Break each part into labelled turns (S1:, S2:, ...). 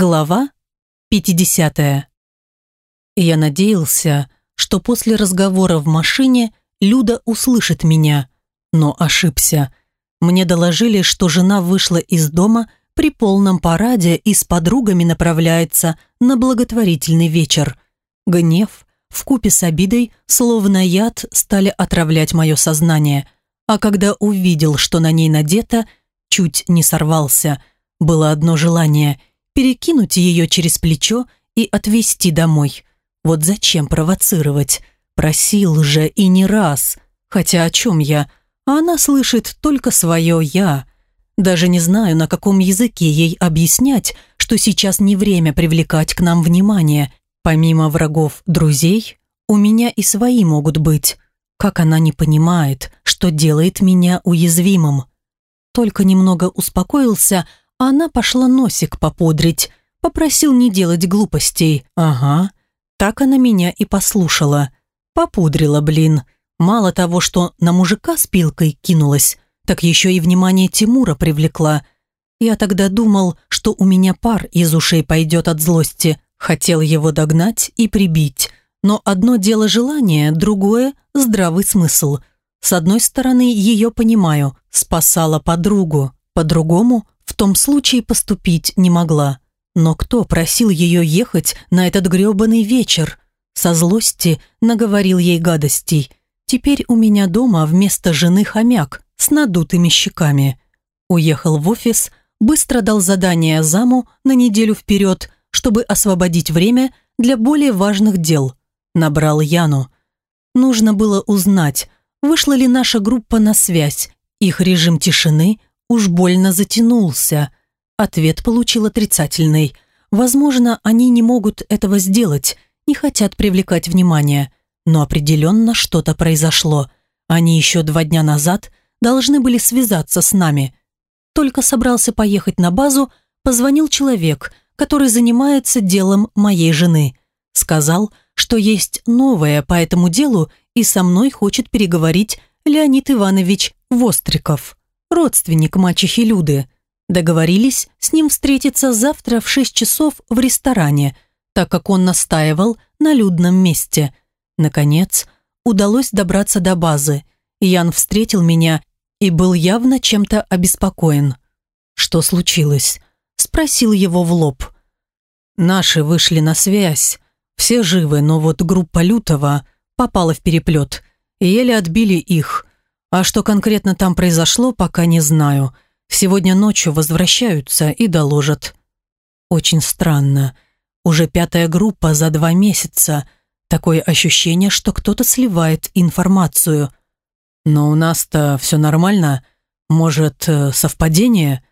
S1: Глава 50. Я надеялся, что после разговора в машине Люда услышит меня, но ошибся. Мне доложили, что жена вышла из дома при полном параде и с подругами направляется на благотворительный вечер. Гнев вкупе с обидой, словно яд, стали отравлять мое сознание. А когда увидел, что на ней надето, чуть не сорвался. Было одно желание – перекинуть ее через плечо и отвезти домой. Вот зачем провоцировать? Просил же и не раз. Хотя о чем я? А она слышит только свое «я». Даже не знаю, на каком языке ей объяснять, что сейчас не время привлекать к нам внимание. Помимо врагов друзей, у меня и свои могут быть. Как она не понимает, что делает меня уязвимым. Только немного успокоился, она пошла носик попудрить. Попросил не делать глупостей. Ага. Так она меня и послушала. Попудрила, блин. Мало того, что на мужика с пилкой кинулась, так еще и внимание Тимура привлекла. Я тогда думал, что у меня пар из ушей пойдет от злости. Хотел его догнать и прибить. Но одно дело желание, другое – здравый смысл. С одной стороны, ее понимаю, спасала подругу. По-другому в том случае поступить не могла. Но кто просил ее ехать на этот грёбаный вечер? Со злости наговорил ей гадостей. Теперь у меня дома вместо жены хомяк с надутыми щеками. Уехал в офис, быстро дал задание заму на неделю вперед, чтобы освободить время для более важных дел. Набрал Яну. Нужно было узнать, вышла ли наша группа на связь. Их режим тишины уж больно затянулся. Ответ получил отрицательный. Возможно, они не могут этого сделать, не хотят привлекать внимание. Но определенно что-то произошло. Они еще два дня назад должны были связаться с нами. Только собрался поехать на базу, позвонил человек, который занимается делом моей жены. Сказал, что есть новое по этому делу и со мной хочет переговорить Леонид Иванович Востриков, родственник мачехи Люды. Договорились с ним встретиться завтра в 6 часов в ресторане, так как он настаивал на людном месте. Наконец, удалось добраться до базы. Ян встретил меня и был явно чем-то обеспокоен. «Что случилось?» – спросил его в лоб. «Наши вышли на связь. Все живы, но вот группа Лютого попала в переплет. Еле отбили их. А что конкретно там произошло, пока не знаю. Сегодня ночью возвращаются и доложат. Очень странно. Уже пятая группа за два месяца. Такое ощущение, что кто-то сливает информацию. Но у нас-то все нормально. Может, э, совпадение?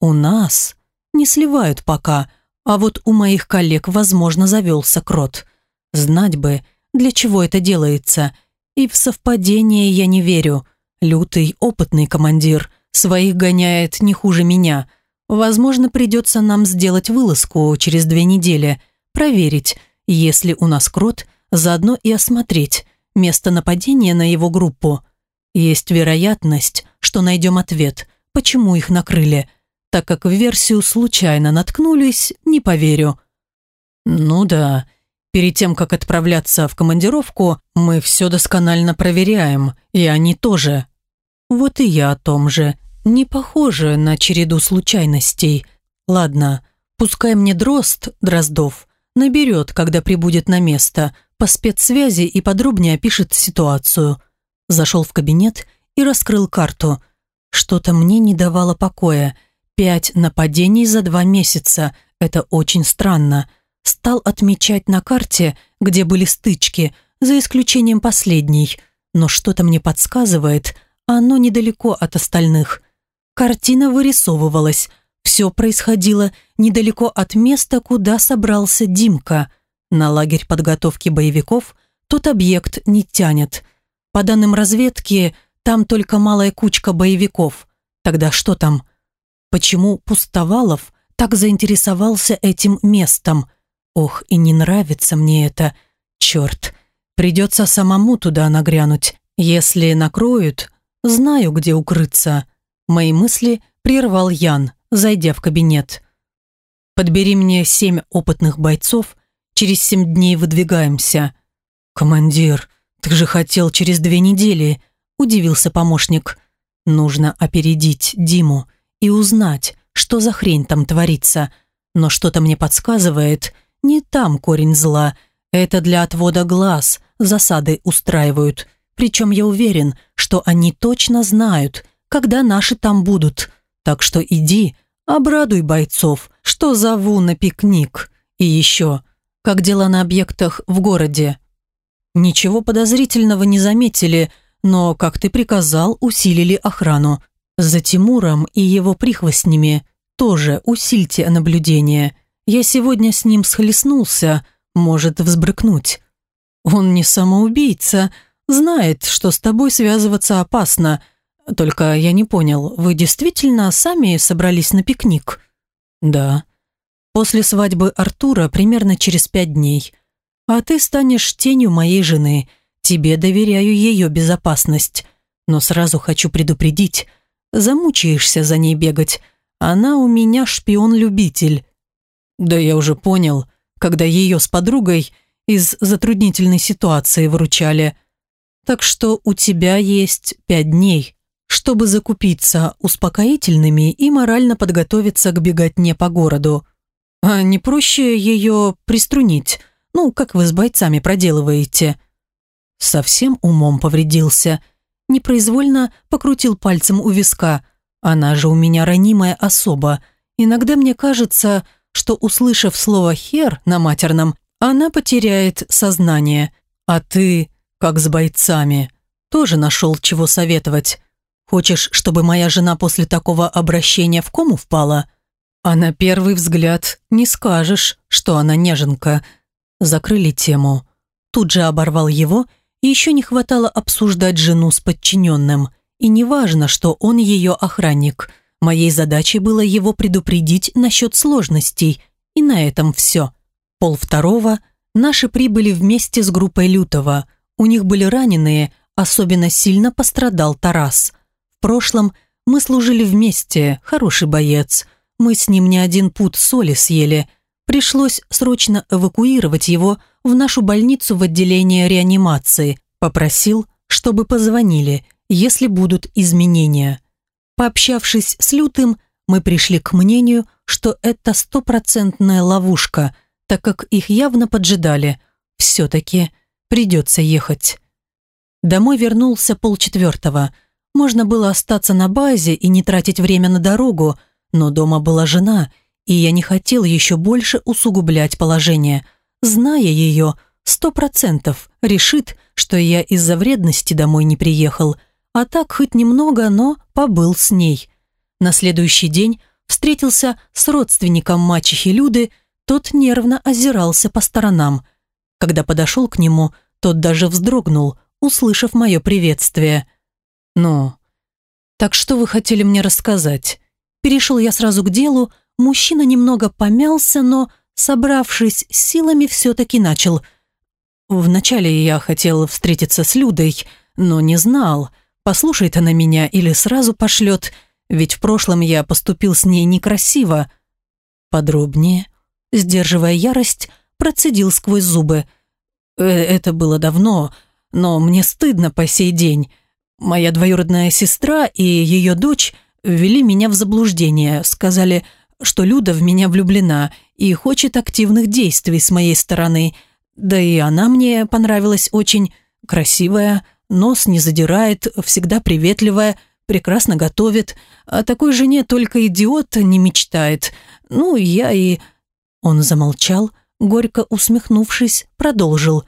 S1: У нас не сливают пока, а вот у моих коллег, возможно, завелся крот. Знать бы, для чего это делается. И в совпадение я не верю. Лютый, опытный командир, своих гоняет не хуже меня. Возможно, придется нам сделать вылазку через две недели, проверить, если у нас крот, заодно и осмотреть место нападения на его группу. Есть вероятность, что найдем ответ, почему их накрыли – так как в версию случайно наткнулись, не поверю. Ну да, перед тем, как отправляться в командировку, мы все досконально проверяем, и они тоже. Вот и я о том же. Не похоже на череду случайностей. Ладно, пускай мне Дрозд, Дроздов, наберет, когда прибудет на место, по спецсвязи и подробнее опишет ситуацию. Зашел в кабинет и раскрыл карту. Что-то мне не давало покоя – Пять нападений за два месяца. Это очень странно. Стал отмечать на карте, где были стычки, за исключением последней. Но что-то мне подсказывает, оно недалеко от остальных. Картина вырисовывалась. Все происходило недалеко от места, куда собрался Димка. На лагерь подготовки боевиков тот объект не тянет. По данным разведки, там только малая кучка боевиков. Тогда что там? почему Пустовалов так заинтересовался этим местом. Ох, и не нравится мне это. Черт, придется самому туда нагрянуть. Если накроют, знаю, где укрыться. Мои мысли прервал Ян, зайдя в кабинет. Подбери мне семь опытных бойцов, через семь дней выдвигаемся». «Командир, ты же хотел через две недели», – удивился помощник. «Нужно опередить Диму и узнать, что за хрень там творится. Но что-то мне подсказывает, не там корень зла. Это для отвода глаз засады устраивают. Причем я уверен, что они точно знают, когда наши там будут. Так что иди, обрадуй бойцов, что зову на пикник. И еще, как дела на объектах в городе? Ничего подозрительного не заметили, но, как ты приказал, усилили охрану. За Тимуром и его прихвостнями тоже усильте наблюдение. Я сегодня с ним схлестнулся, может взбрыкнуть. Он не самоубийца, знает, что с тобой связываться опасно. Только я не понял, вы действительно сами собрались на пикник? Да. После свадьбы Артура примерно через пять дней. А ты станешь тенью моей жены. Тебе доверяю ее безопасность. Но сразу хочу предупредить. Замучаешься за ней бегать. Она у меня шпион-любитель. Да я уже понял, когда ее с подругой из затруднительной ситуации выручали. Так что у тебя есть пять дней, чтобы закупиться успокоительными и морально подготовиться к беготне по городу. А не проще ее приструнить, ну, как вы с бойцами проделываете. Совсем умом повредился. Непроизвольно покрутил пальцем у виска. Она же у меня ранимая особа. Иногда мне кажется, что, услышав слово «хер» на матерном, она потеряет сознание. А ты, как с бойцами, тоже нашел чего советовать. Хочешь, чтобы моя жена после такого обращения в кому впала? А на первый взгляд не скажешь, что она неженка. Закрыли тему. Тут же оборвал его, и еще не хватало обсуждать жену с подчиненным. И неважно, что он ее охранник. Моей задачей было его предупредить насчет сложностей. И на этом все. Пол второго наши прибыли вместе с группой Лютого. У них были раненые, особенно сильно пострадал Тарас. В прошлом мы служили вместе, хороший боец. Мы с ним не один пуд соли съели. Пришлось срочно эвакуировать его в нашу больницу в отделение реанимации. Попросил, чтобы позвонили, если будут изменения. Пообщавшись с Лютым, мы пришли к мнению, что это стопроцентная ловушка, так как их явно поджидали. Все-таки придется ехать. Домой вернулся полчетвертого. Можно было остаться на базе и не тратить время на дорогу, но дома была жена, и я не хотел еще больше усугублять положение. Зная ее, сто процентов решит, что я из-за вредности домой не приехал, а так хоть немного, но побыл с ней. На следующий день встретился с родственником мачехи Люды, тот нервно озирался по сторонам. Когда подошел к нему, тот даже вздрогнул, услышав мое приветствие. «Ну, так что вы хотели мне рассказать?» Перешел я сразу к делу, мужчина немного помялся, но, собравшись силами, все-таки начал. «Вначале я хотел встретиться с Людой, но не знал, послушает она меня или сразу пошлет, ведь в прошлом я поступил с ней некрасиво». «Подробнее?» Сдерживая ярость, процедил сквозь зубы. «Э, «Это было давно, но мне стыдно по сей день. Моя двоюродная сестра и ее дочь ввели меня в заблуждение, сказали, что Люда в меня влюблена и хочет активных действий с моей стороны. Да и она мне понравилась очень красивая, нос не задирает, всегда приветливая, прекрасно готовит. О такой жене только идиот не мечтает. Ну, я и он замолчал, горько усмехнувшись, продолжил.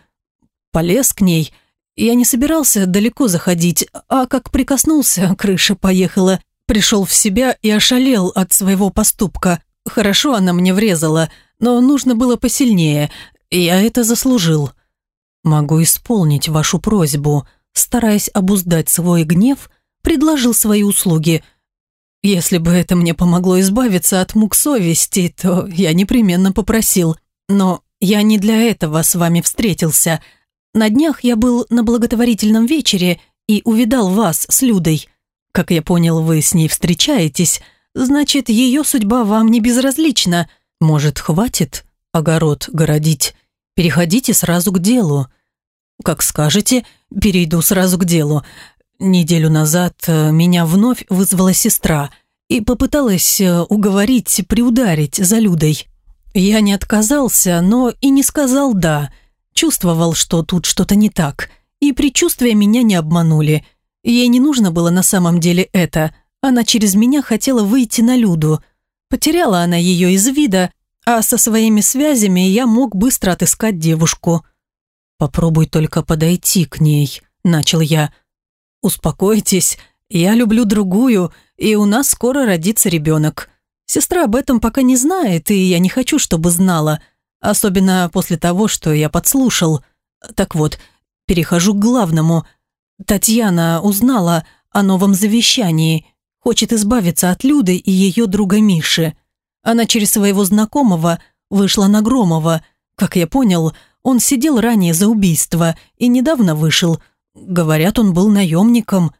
S1: Полез к ней. Я не собирался далеко заходить, а как прикоснулся, крыша поехала. Пришел в себя и ошалел от своего поступка. Хорошо она мне врезала, но нужно было посильнее. Я это заслужил. Могу исполнить вашу просьбу. Стараясь обуздать свой гнев, предложил свои услуги – если бы это мне помогло избавиться от мук совести, то я непременно попросил. Но я не для этого с вами встретился. На днях я был на благотворительном вечере и увидал вас с Людой. Как я понял, вы с ней встречаетесь. Значит, ее судьба вам не безразлична. Может, хватит огород городить? Переходите сразу к делу. Как скажете, перейду сразу к делу. Неделю назад э, меня вновь вызвала сестра и попыталась э, уговорить приударить за Людой. Я не отказался, но и не сказал «да». Чувствовал, что тут что-то не так, и предчувствия меня не обманули. Ей не нужно было на самом деле это. Она через меня хотела выйти на Люду. Потеряла она ее из вида, а со своими связями я мог быстро отыскать девушку. «Попробуй только подойти к ней», – начал я. «Успокойтесь, я люблю другую, и у нас скоро родится ребенок. Сестра об этом пока не знает, и я не хочу, чтобы знала, особенно после того, что я подслушал. Так вот, перехожу к главному. Татьяна узнала о новом завещании, хочет избавиться от Люды и ее друга Миши. Она через своего знакомого вышла на Громова. Как я понял, он сидел ранее за убийство и недавно вышел. Говорят, он был наемником.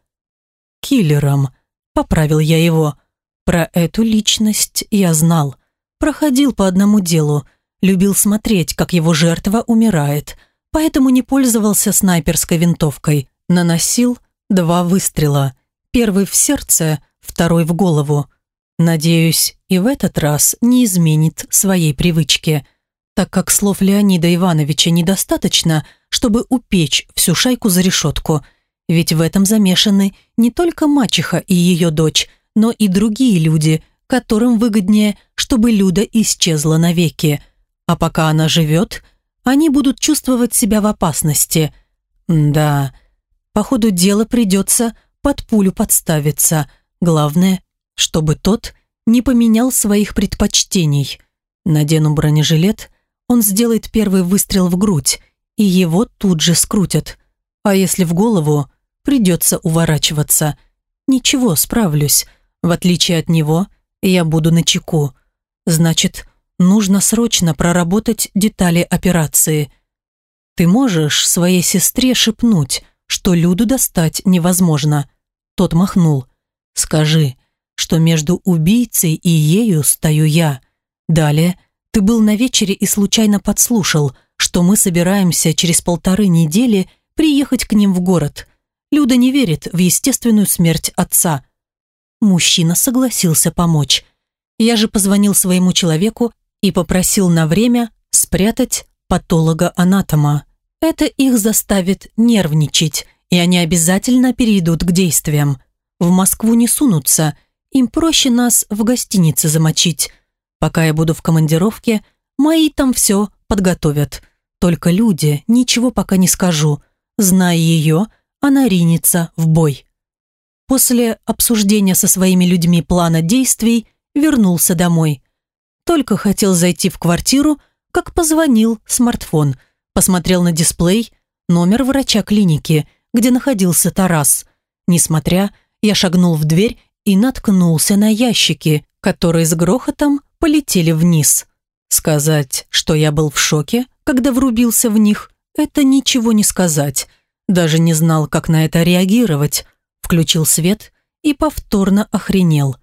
S1: Киллером. Поправил я его. Про эту личность я знал. Проходил по одному делу. Любил смотреть, как его жертва умирает. Поэтому не пользовался снайперской винтовкой. Наносил два выстрела. Первый в сердце, второй в голову. Надеюсь, и в этот раз не изменит своей привычки, так как слов Леонида Ивановича недостаточно, чтобы упечь всю шайку за решетку. Ведь в этом замешаны не только мачеха и ее дочь, но и другие люди, которым выгоднее, чтобы Люда исчезла навеки. А пока она живет, они будут чувствовать себя в опасности. Да, по ходу дела придется под пулю подставиться. Главное, чтобы тот не поменял своих предпочтений. Надену бронежилет, он сделает первый выстрел в грудь, и его тут же скрутят. А если в голову, придется уворачиваться. Ничего, справлюсь. В отличие от него, я буду на чеку. Значит, нужно срочно проработать детали операции. Ты можешь своей сестре шепнуть, что Люду достать невозможно. Тот махнул. Скажи, что между убийцей и ею стою я. Далее, ты был на вечере и случайно подслушал, что мы собираемся через полторы недели приехать к ним в город. Люда не верит в естественную смерть отца. Мужчина согласился помочь. Я же позвонил своему человеку и попросил на время спрятать патолога-анатома. Это их заставит нервничать, и они обязательно перейдут к действиям. В Москву не сунутся, им проще нас в гостинице замочить. Пока я буду в командировке, мои там все подготовят. Только люди, ничего пока не скажу. Зная ее, она ринется в бой. После обсуждения со своими людьми плана действий вернулся домой. Только хотел зайти в квартиру, как позвонил смартфон. Посмотрел на дисплей номер врача клиники, где находился Тарас. Несмотря, я шагнул в дверь и наткнулся на ящики, которые с грохотом полетели вниз. Сказать, что я был в шоке, когда врубился в них, это ничего не сказать. Даже не знал, как на это реагировать. Включил свет и повторно охренел.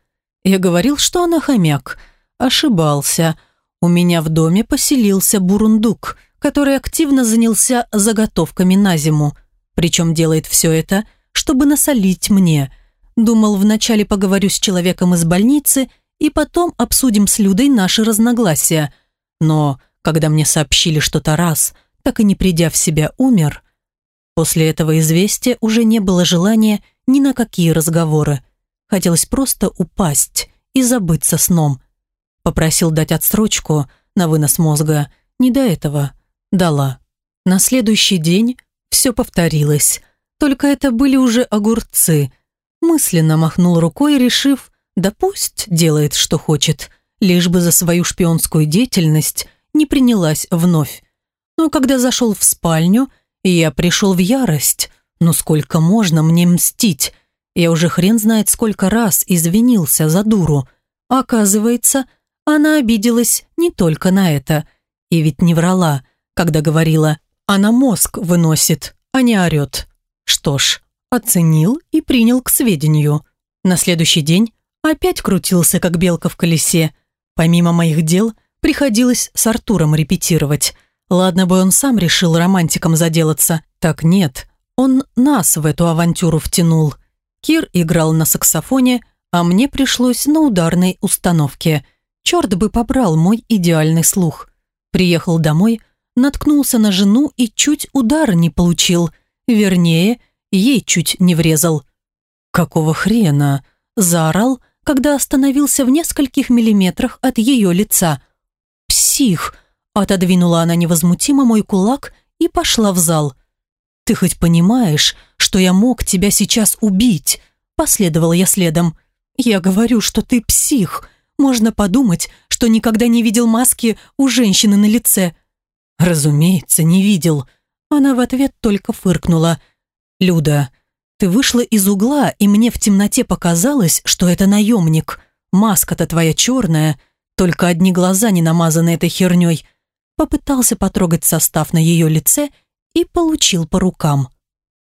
S1: Я говорил, что она хомяк. Ошибался. У меня в доме поселился бурундук, который активно занялся заготовками на зиму. Причем делает все это, чтобы насолить мне – Думал, вначале поговорю с человеком из больницы и потом обсудим с Людой наши разногласия. Но когда мне сообщили, что Тарас, так и не придя в себя, умер, после этого известия уже не было желания ни на какие разговоры. Хотелось просто упасть и забыться сном. Попросил дать отсрочку на вынос мозга. Не до этого. Дала. На следующий день все повторилось. Только это были уже огурцы – Мысленно махнул рукой, решив, да пусть делает, что хочет, лишь бы за свою шпионскую деятельность не принялась вновь. Но когда зашел в спальню, я пришел в ярость. Ну сколько можно мне мстить? Я уже хрен знает сколько раз извинился за дуру. Оказывается, она обиделась не только на это. И ведь не врала, когда говорила, она мозг выносит, а не орет. Что ж, оценил и принял к сведению. На следующий день опять крутился, как белка в колесе. Помимо моих дел, приходилось с Артуром репетировать. Ладно бы он сам решил романтиком заделаться. Так нет, он нас в эту авантюру втянул. Кир играл на саксофоне, а мне пришлось на ударной установке. Черт бы побрал мой идеальный слух. Приехал домой, наткнулся на жену и чуть удара не получил. Вернее, ей чуть не врезал. «Какого хрена?» – заорал, когда остановился в нескольких миллиметрах от ее лица. «Псих!» – отодвинула она невозмутимо мой кулак и пошла в зал. «Ты хоть понимаешь, что я мог тебя сейчас убить?» Последовала я следом. «Я говорю, что ты псих. Можно подумать, что никогда не видел маски у женщины на лице». «Разумеется, не видел». Она в ответ только фыркнула. «Люда, ты вышла из угла, и мне в темноте показалось, что это наемник. Маска-то твоя черная, только одни глаза не намазаны этой херней». Попытался потрогать состав на ее лице и получил по рукам.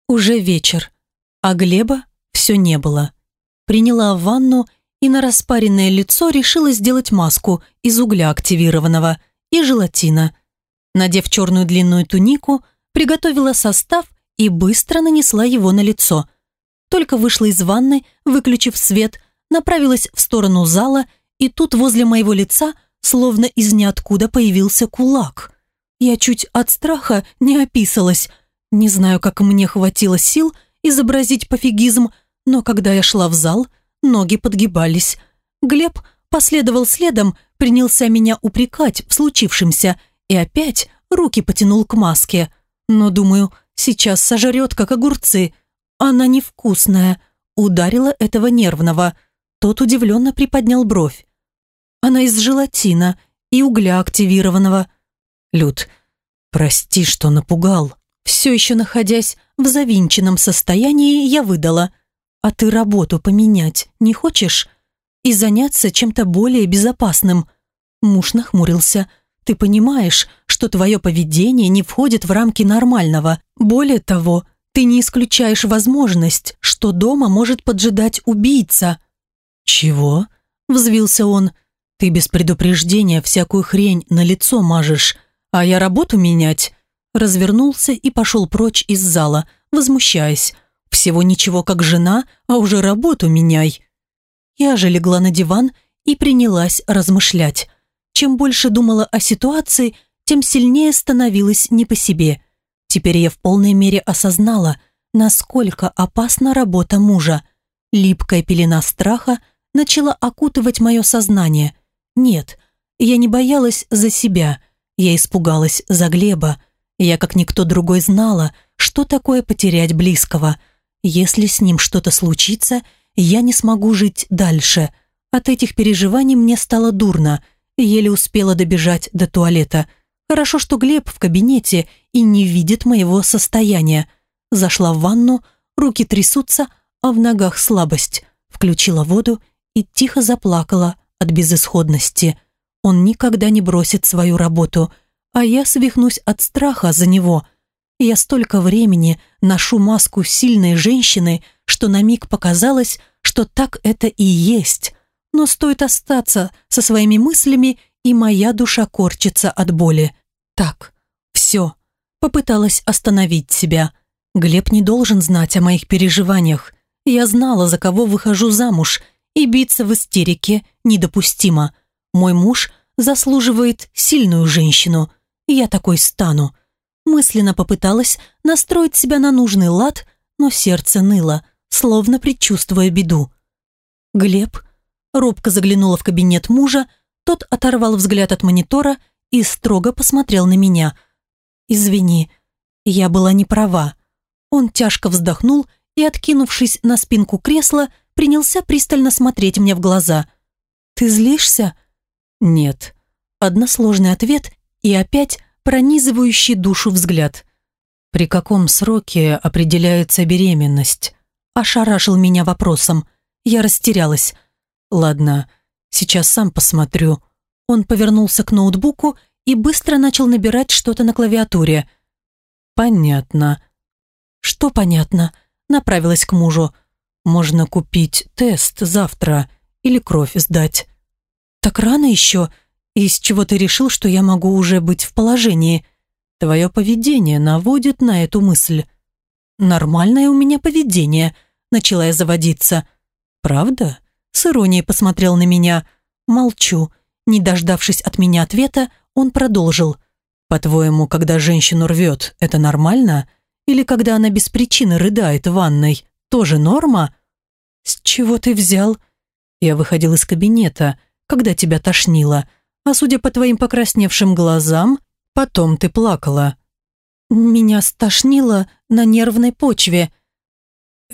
S1: Уже вечер, а Глеба все не было. Приняла ванну и на распаренное лицо решила сделать маску из угля активированного и желатина. Надев черную длинную тунику, приготовила состав и быстро нанесла его на лицо. Только вышла из ванны, выключив свет, направилась в сторону зала, и тут возле моего лица словно из ниоткуда появился кулак. Я чуть от страха не описалась. Не знаю, как мне хватило сил изобразить пофигизм, но когда я шла в зал, ноги подгибались. Глеб последовал следом, принялся меня упрекать в случившемся и опять руки потянул к маске. Но, думаю, сейчас сожрет, как огурцы. Она невкусная. Ударила этого нервного. Тот удивленно приподнял бровь. Она из желатина и угля активированного. Люд, прости, что напугал. Все еще находясь в завинченном состоянии, я выдала. А ты работу поменять не хочешь? И заняться чем-то более безопасным? Муж нахмурился. Ты понимаешь, что твое поведение не входит в рамки нормального. Более того, ты не исключаешь возможность, что дома может поджидать убийца. Чего? Взвился он. Ты без предупреждения всякую хрень на лицо мажешь. А я работу менять?» Развернулся и пошел прочь из зала, возмущаясь. «Всего ничего как жена, а уже работу меняй». Я же легла на диван и принялась размышлять. Чем больше думала о ситуации, тем сильнее становилась не по себе. Теперь я в полной мере осознала, насколько опасна работа мужа. Липкая пелена страха начала окутывать мое сознание. Нет, я не боялась за себя – я испугалась за Глеба. Я, как никто другой, знала, что такое потерять близкого. Если с ним что-то случится, я не смогу жить дальше. От этих переживаний мне стало дурно. Еле успела добежать до туалета. Хорошо, что Глеб в кабинете и не видит моего состояния. Зашла в ванну, руки трясутся, а в ногах слабость. Включила воду и тихо заплакала от безысходности. Он никогда не бросит свою работу, а я свихнусь от страха за него. Я столько времени ношу маску сильной женщины, что на миг показалось, что так это и есть. Но стоит остаться со своими мыслями, и моя душа корчится от боли. Так, все. Попыталась остановить себя. Глеб не должен знать о моих переживаниях. Я знала, за кого выхожу замуж, и биться в истерике недопустимо. Мой муж заслуживает сильную женщину. Я такой стану. Мысленно попыталась настроить себя на нужный лад, но сердце ныло, словно предчувствуя беду. Глеб робко заглянула в кабинет мужа, тот оторвал взгляд от монитора и строго посмотрел на меня. «Извини, я была не права». Он тяжко вздохнул и, откинувшись на спинку кресла, принялся пристально смотреть мне в глаза. «Ты злишься?» «Нет». Односложный ответ и опять пронизывающий душу взгляд. «При каком сроке определяется беременность?» Ошарашил меня вопросом. Я растерялась. «Ладно, сейчас сам посмотрю». Он повернулся к ноутбуку и быстро начал набирать что-то на клавиатуре. «Понятно». «Что понятно?» Направилась к мужу. «Можно купить тест завтра или кровь сдать». «Так рано еще. Из чего ты решил, что я могу уже быть в положении? Твое поведение наводит на эту мысль. Нормальное у меня поведение, начала я заводиться. Правда? С иронией посмотрел на меня. Молчу. Не дождавшись от меня ответа, он продолжил. «По-твоему, когда женщину рвет, это нормально? Или когда она без причины рыдает в ванной, тоже норма?» «С чего ты взял?» «Я выходил из кабинета, когда тебя тошнило, а судя по твоим покрасневшим глазам, потом ты плакала». «Меня стошнило на нервной почве».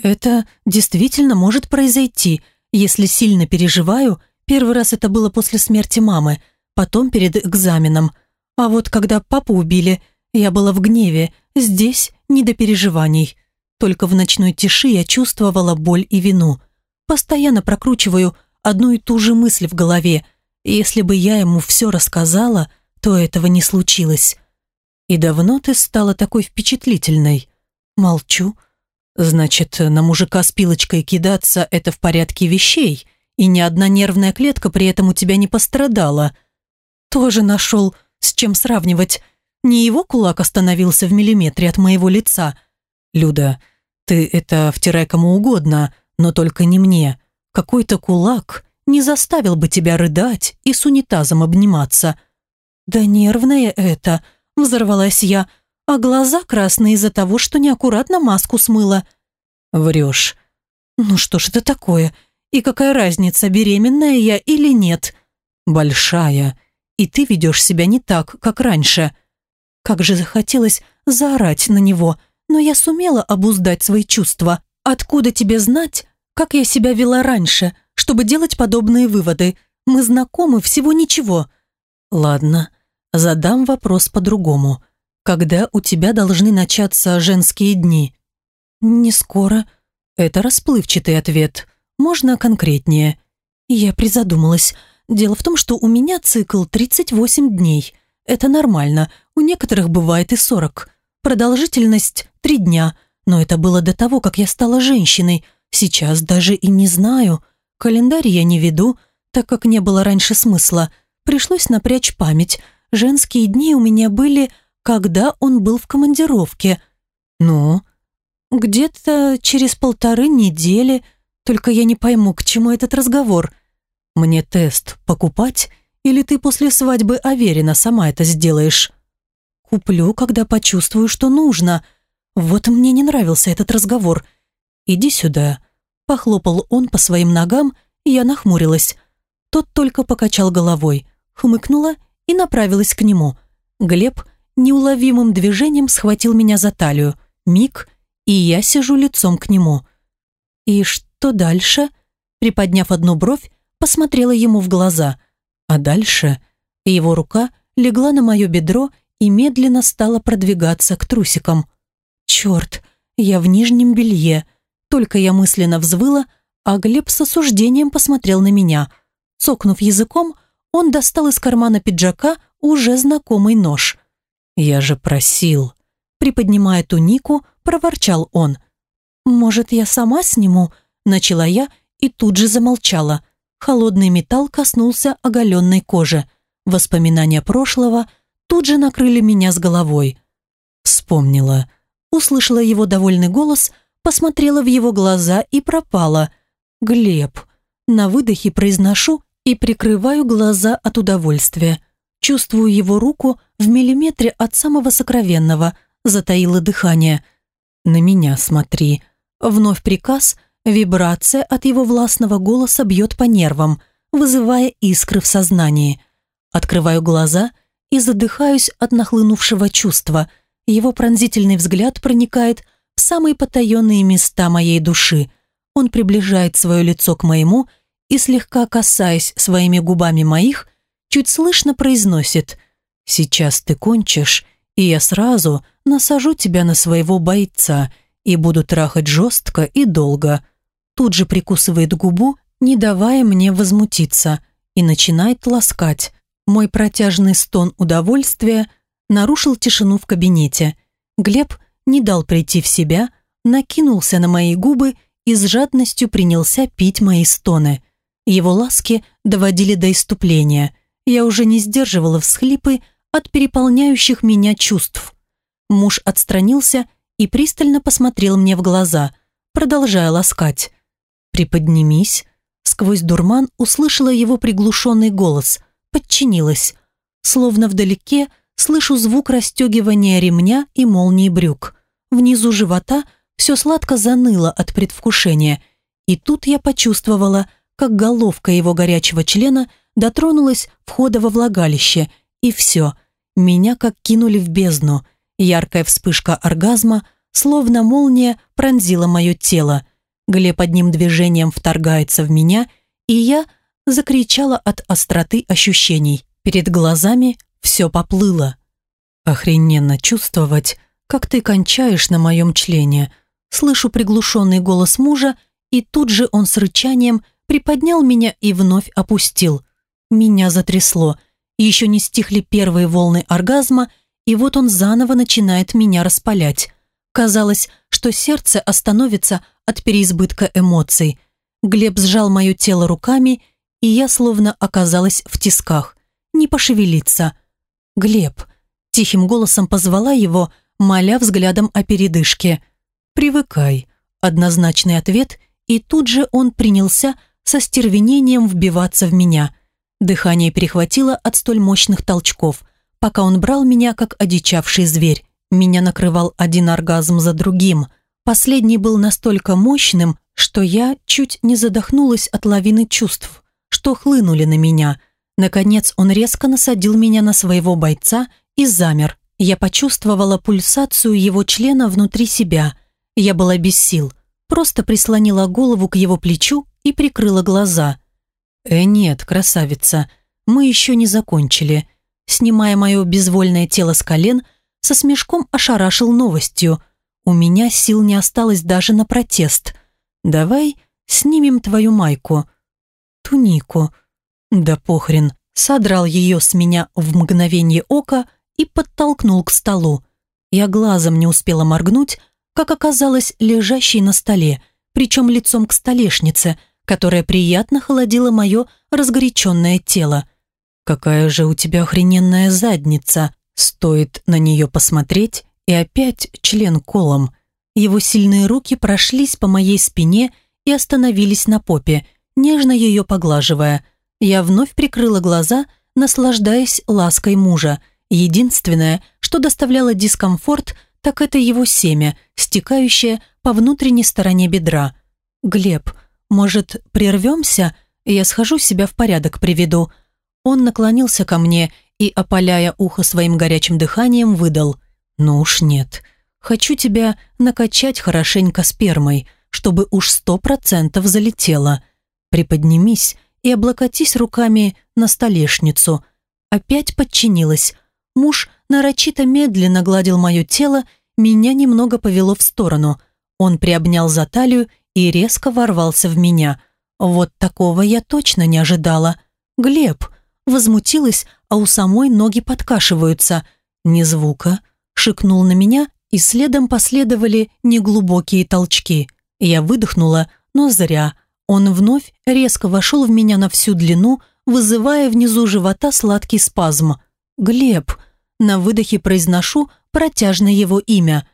S1: «Это действительно может произойти, если сильно переживаю Первый раз это было после смерти мамы, потом перед экзаменом. А вот когда папу убили, я была в гневе, здесь не до переживаний. Только в ночной тиши я чувствовала боль и вину. Постоянно прокручиваю одну и ту же мысль в голове. Если бы я ему все рассказала, то этого не случилось. И давно ты стала такой впечатлительной? Молчу. Значит, на мужика с пилочкой кидаться – это в порядке вещей – и ни одна нервная клетка при этом у тебя не пострадала. Тоже нашел, с чем сравнивать. Не его кулак остановился в миллиметре от моего лица. Люда, ты это втирай кому угодно, но только не мне. Какой-то кулак не заставил бы тебя рыдать и с унитазом обниматься. Да нервное это, взорвалась я, а глаза красные из-за того, что неаккуратно маску смыла. Врешь. Ну что ж это такое? И какая разница, беременная я или нет? Большая. И ты ведешь себя не так, как раньше. Как же захотелось заорать на него, но я сумела обуздать свои чувства. Откуда тебе знать, как я себя вела раньше, чтобы делать подобные выводы? Мы знакомы всего ничего. Ладно, задам вопрос по-другому. Когда у тебя должны начаться женские дни? Не скоро. Это расплывчатый ответ. Можно конкретнее?» Я призадумалась. Дело в том, что у меня цикл 38 дней. Это нормально, у некоторых бывает и 40. Продолжительность – 3 дня, но это было до того, как я стала женщиной. Сейчас даже и не знаю. Календарь я не веду, так как не было раньше смысла. Пришлось напрячь память. Женские дни у меня были, когда он был в командировке. Ну, где-то через полторы недели – только я не пойму, к чему этот разговор. Мне тест покупать или ты после свадьбы Аверина сама это сделаешь? Куплю, когда почувствую, что нужно. Вот мне не нравился этот разговор. Иди сюда. Похлопал он по своим ногам, и я нахмурилась. Тот только покачал головой, хмыкнула и направилась к нему. Глеб неуловимым движением схватил меня за талию. Миг, и я сижу лицом к нему. И что? «Что дальше?» Приподняв одну бровь, посмотрела ему в глаза. А дальше его рука легла на мое бедро и медленно стала продвигаться к трусикам. «Черт, я в нижнем белье!» Только я мысленно взвыла, а Глеб с осуждением посмотрел на меня. Цокнув языком, он достал из кармана пиджака уже знакомый нож. «Я же просил!» Приподнимая тунику, проворчал он. «Может, я сама сниму?» Начала я и тут же замолчала. Холодный металл коснулся оголенной кожи. Воспоминания прошлого тут же накрыли меня с головой. Вспомнила. Услышала его довольный голос, посмотрела в его глаза и пропала. «Глеб». На выдохе произношу и прикрываю глаза от удовольствия. Чувствую его руку в миллиметре от самого сокровенного, затаила дыхание. «На меня смотри». Вновь приказ – Вибрация от его властного голоса бьет по нервам, вызывая искры в сознании. Открываю глаза и задыхаюсь от нахлынувшего чувства. Его пронзительный взгляд проникает самые потаенные места моей души. Он приближает свое лицо к моему и, слегка касаясь своими губами моих, чуть слышно произносит «Сейчас ты кончишь, и я сразу насажу тебя на своего бойца и буду трахать жестко и долго тут же прикусывает губу, не давая мне возмутиться, и начинает ласкать. Мой протяжный стон удовольствия нарушил тишину в кабинете. Глеб не дал прийти в себя, накинулся на мои губы и с жадностью принялся пить мои стоны. Его ласки доводили до иступления. я уже не сдерживала всхлипы от переполняющих меня чувств. Муж отстранился и пристально посмотрел мне в глаза, продолжая ласкать. «Приподнимись». Сквозь дурман услышала его приглушенный голос, подчинилась. Словно вдалеке слышу звук расстегивания ремня и молнии брюк. Внизу живота все сладко заныло от предвкушения. И тут я почувствовала, как головка его горячего члена дотронулась входа во влагалище, и все, меня как кинули в бездну. Яркая вспышка оргазма, словно молния, пронзила мое тело. Глеб одним движением вторгается в меня, и я закричала от остроты ощущений. Перед глазами все поплыло. Охрененно чувствовать, как ты кончаешь на моем члене. Слышу приглушенный голос мужа, и тут же он с рычанием приподнял меня и вновь опустил. Меня затрясло. Еще не стихли первые волны оргазма, и вот он заново начинает меня распалять. Казалось, что сердце остановится от переизбытка эмоций. Глеб сжал мое тело руками, и я словно оказалась в тисках. Не пошевелиться. «Глеб», – тихим голосом позвала его, моля взглядом о передышке. «Привыкай», – однозначный ответ, и тут же он принялся со стервенением вбиваться в меня. Дыхание перехватило от столь мощных толчков, пока он брал меня, как одичавший зверь. Меня накрывал один оргазм за другим. Последний был настолько мощным, что я чуть не задохнулась от лавины чувств, что хлынули на меня. Наконец он резко насадил меня на своего бойца и замер. Я почувствовала пульсацию его члена внутри себя. Я была без сил, просто прислонила голову к его плечу и прикрыла глаза. «Э, нет, красавица, мы еще не закончили». Снимая мое безвольное тело с колен, со смешком ошарашил новостью. У меня сил не осталось даже на протест. «Давай снимем твою майку». «Тунику». «Да похрен». Содрал ее с меня в мгновение ока и подтолкнул к столу. Я глазом не успела моргнуть, как оказалось лежащей на столе, причем лицом к столешнице, которая приятно холодила мое разгоряченное тело. «Какая же у тебя охрененная задница!» Стоит на нее посмотреть, и опять член колом. Его сильные руки прошлись по моей спине и остановились на попе, нежно ее поглаживая. Я вновь прикрыла глаза, наслаждаясь лаской мужа. Единственное, что доставляло дискомфорт, так это его семя, стекающее по внутренней стороне бедра. «Глеб, может, прервемся? Я схожу себя в порядок приведу». Он наклонился ко мне и, опаляя ухо своим горячим дыханием, выдал «Ну уж нет. Хочу тебя накачать хорошенько спермой, чтобы уж сто процентов залетело. Приподнимись и облокотись руками на столешницу». Опять подчинилась. Муж нарочито медленно гладил мое тело, меня немного повело в сторону. Он приобнял за талию и резко ворвался в меня. Вот такого я точно не ожидала. «Глеб!» Возмутилась, а у самой ноги подкашиваются. Ни звука. Шикнул на меня, и следом последовали неглубокие толчки. Я выдохнула, но зря. Он вновь резко вошел в меня на всю длину, вызывая внизу живота сладкий спазм. «Глеб!» На выдохе произношу протяжно его имя.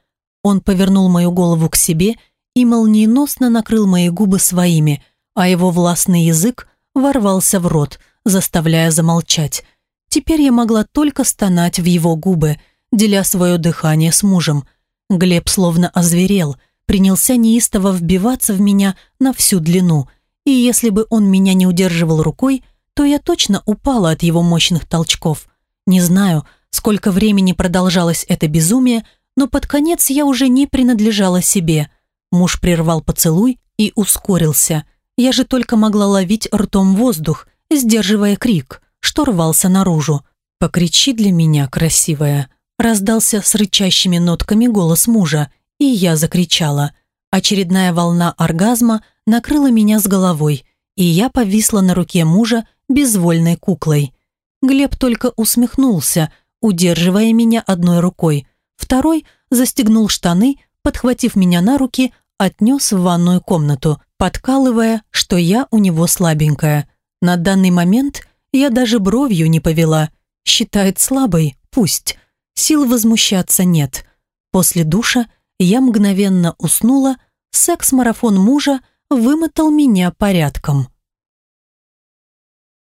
S1: Он повернул мою голову к себе и молниеносно накрыл мои губы своими, а его властный язык ворвался в рот, заставляя замолчать. Теперь я могла только стонать в его губы, деля свое дыхание с мужем. Глеб словно озверел, принялся неистово вбиваться в меня на всю длину, и если бы он меня не удерживал рукой, то я точно упала от его мощных толчков. Не знаю, сколько времени продолжалось это безумие, но под конец я уже не принадлежала себе. Муж прервал поцелуй и ускорился. Я же только могла ловить ртом воздух, сдерживая крик, что рвался наружу. «Покричи для меня, красивая!» Раздался с рычащими нотками голос мужа, и я закричала. Очередная волна оргазма накрыла меня с головой, и я повисла на руке мужа безвольной куклой. Глеб только усмехнулся, удерживая меня одной рукой. Второй застегнул штаны, подхватив меня на руки, отнес в ванную комнату, подкалывая, что я у него слабенькая. На данный момент Я даже бровью не повела. Считает слабой, пусть. Сил возмущаться нет. После душа я мгновенно уснула, секс-марафон мужа вымотал меня порядком.